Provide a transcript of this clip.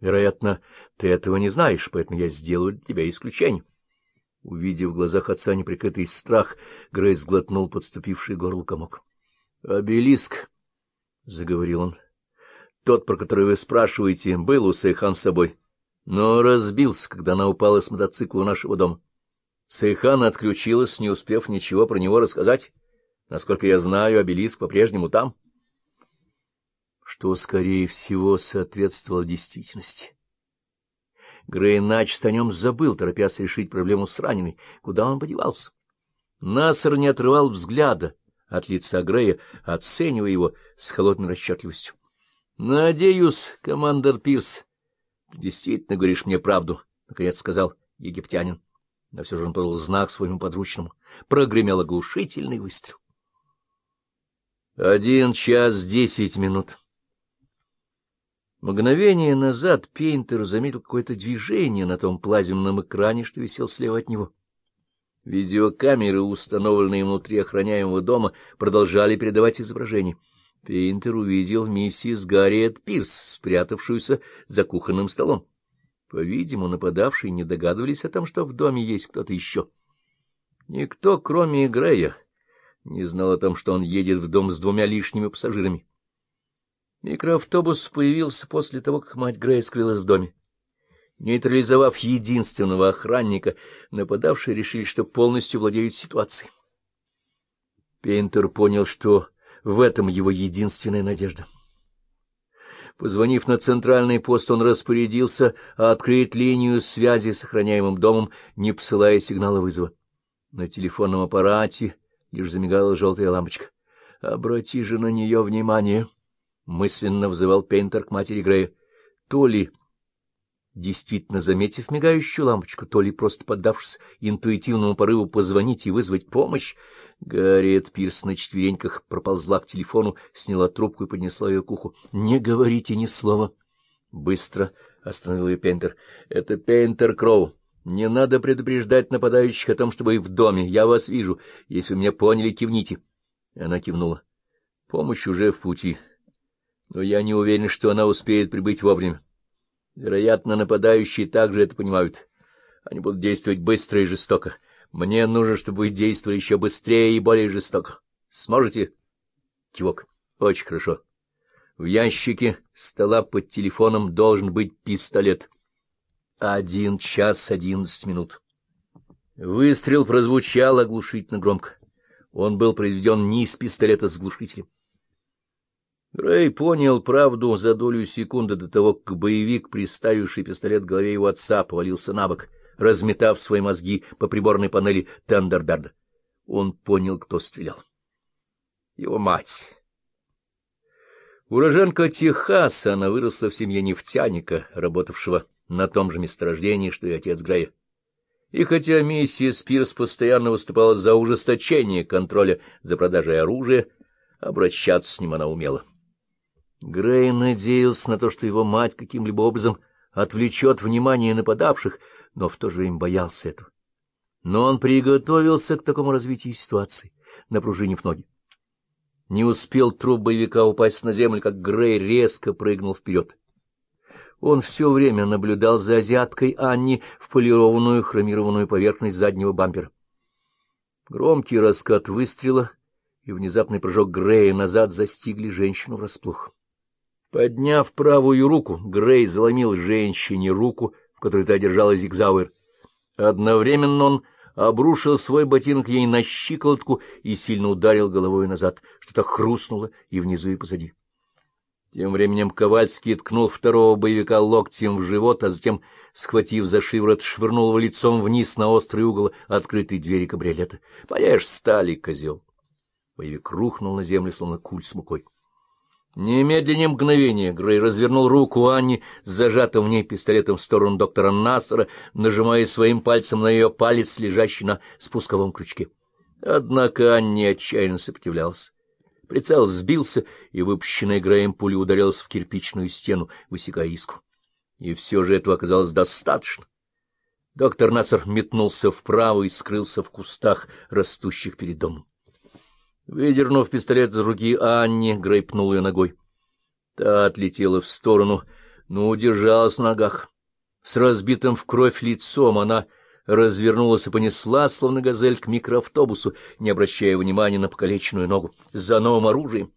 Вероятно, ты этого не знаешь, поэтому я сделаю для тебя исключение. Увидев в глазах отца неприкрытый страх, Грейс глотнул подступивший горло комок. — Обелиск, — заговорил он, — тот, про который вы спрашиваете, был у Сейхан с собой, но разбился, когда она упала с мотоцикла у нашего дома. Сейхан отключилась, не успев ничего про него рассказать. Насколько я знаю, обелиск по-прежнему там. — что, скорее всего, соответствовало действительности. Грей начисто о нем забыл, торопясь решить проблему с раненой. Куда он подевался? Насар не отрывал взгляда от лица Грея, оценивая его с холодной расчетливостью. — Надеюсь, командор Пирс, ты действительно говоришь мне правду, — наконец сказал египтянин. Но все же он подал знак своему подручному. Прогремел оглушительный выстрел. Один час десять минут. Мгновение назад Пейнтер заметил какое-то движение на том плазменном экране, что висел слева от него. Видеокамеры, установленные внутри охраняемого дома, продолжали передавать изображение. Пейнтер увидел миссис Гарриет Пирс, спрятавшуюся за кухонным столом. По-видимому, нападавшие не догадывались о том, что в доме есть кто-то еще. Никто, кроме Грея, не знал о том, что он едет в дом с двумя лишними пассажирами. Микроавтобус появился после того, как мать Грея скрылась в доме. Нейтрализовав единственного охранника, нападавшие решили, что полностью владеют ситуацией. Пейнтер понял, что в этом его единственная надежда. Позвонив на центральный пост, он распорядился открыть линию связи с охраняемым домом, не посылая сигнала вызова. На телефонном аппарате лишь замигала желтая лампочка. — Обрати же на нее внимание! —— мысленно взывал Пейнтер к матери Грея. То ли, действительно заметив мигающую лампочку, то ли просто поддавшись интуитивному порыву позвонить и вызвать помощь, Гарриет Пирс на четвереньках проползла к телефону, сняла трубку и поднесла ее к уху. — Не говорите ни слова. Быстро остановил ее Пейнтер. — Это Пейнтер Кроу. Не надо предупреждать нападающих о том, что вы в доме. Я вас вижу. Если вы меня поняли, кивните. Она кивнула. Помощь уже в пути но я не уверен, что она успеет прибыть вовремя. Вероятно, нападающие также это понимают. Они будут действовать быстро и жестоко. Мне нужно, чтобы вы действовали еще быстрее и более жестоко. Сможете? Кивок. Очень хорошо. В ящике стола под телефоном должен быть пистолет. Один час одиннадцать минут. Выстрел прозвучал оглушительно громко. Он был произведен не из пистолета с глушителем. Рэй понял правду за долю секунды до того, как боевик, приставивший пистолет к голове его отца, повалился на бок, разметав свои мозги по приборной панели Тендерберда. Он понял, кто стрелял. Его мать. Уроженка Техаса, она выросла в семье нефтяника, работавшего на том же месторождении, что и отец Грея. И хотя миссис Пирс постоянно выступала за ужесточение контроля за продажей оружия, обращаться с ним она умела. Грей надеялся на то, что его мать каким-либо образом отвлечет внимание нападавших, но в то же время боялся этого. Но он приготовился к такому развитию ситуации, напружинив ноги. Не успел труп боевика упасть на землю, как Грей резко прыгнул вперед. Он все время наблюдал за азиаткой Анни в полированную хромированную поверхность заднего бампера. Громкий раскат выстрела и внезапный прыжок Грея назад застигли женщину врасплох. Подняв правую руку, Грей заломил женщине руку, в которой та держала зигзауэр. Одновременно он обрушил свой ботинок ей на щиколотку и сильно ударил головой назад. Что-то хрустнуло и внизу, и позади. Тем временем Ковальский ткнул второго боевика локтем в живот, а затем, схватив за шиворот, швырнул лицом вниз на острый угол открытой двери кабриолета. — Поешь стали, козел! Боевик рухнул на землю, словно куль с мукой. Немедленно мгновение Грей развернул руку Анни с зажатым в ней пистолетом в сторону доктора Нассера, нажимая своим пальцем на ее палец, лежащий на спусковом крючке. Однако Анни отчаянно сопротивлялся. Прицел сбился, и выпущенная Греем пуля ударилась в кирпичную стену, высекая искру. И все же этого оказалось достаточно. Доктор Нассер метнулся вправо и скрылся в кустах, растущих перед домом. Выдернув пистолет из руки Анни, Грей пнул ее ногой. Та отлетела в сторону, но удержалась на ногах. С разбитым в кровь лицом она развернулась и понесла, словно газель, к микроавтобусу, не обращая внимания на покалеченную ногу. За новым оружием!